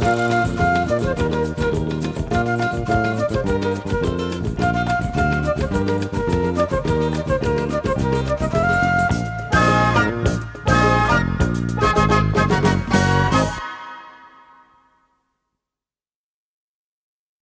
Bye.